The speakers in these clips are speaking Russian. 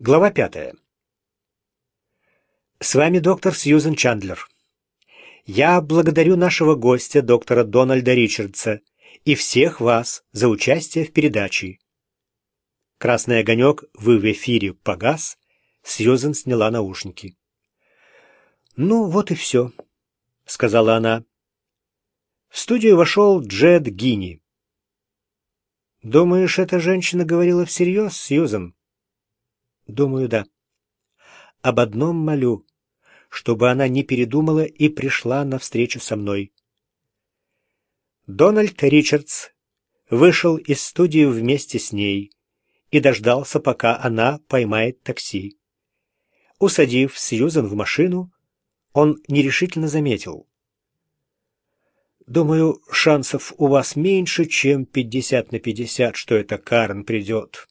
Глава пятая. С вами доктор Сьюзен Чандлер. Я благодарю нашего гостя, доктора Дональда Ричардса, и всех вас за участие в передаче. Красный огонек «Вы в эфире» погас, Сьюзен сняла наушники. «Ну, вот и все», — сказала она. В студию вошел Джед Гини. «Думаешь, эта женщина говорила всерьез, Сьюзен?» «Думаю, да. Об одном молю, чтобы она не передумала и пришла навстречу со мной». Дональд Ричардс вышел из студии вместе с ней и дождался, пока она поймает такси. Усадив Сьюзен в машину, он нерешительно заметил. «Думаю, шансов у вас меньше, чем пятьдесят на пятьдесят, что эта Карен придет.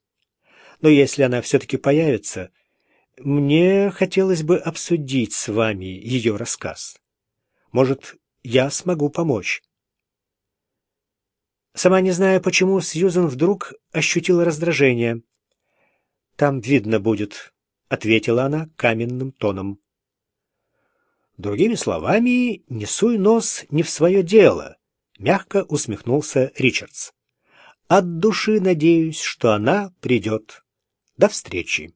Но если она все-таки появится, мне хотелось бы обсудить с вами ее рассказ. Может, я смогу помочь». Сама не зная почему, Сьюзен вдруг ощутила раздражение. «Там видно будет», — ответила она каменным тоном. Другими словами, не суй нос не в свое дело, мягко усмехнулся Ричардс. От души надеюсь, что она придет. До встречи.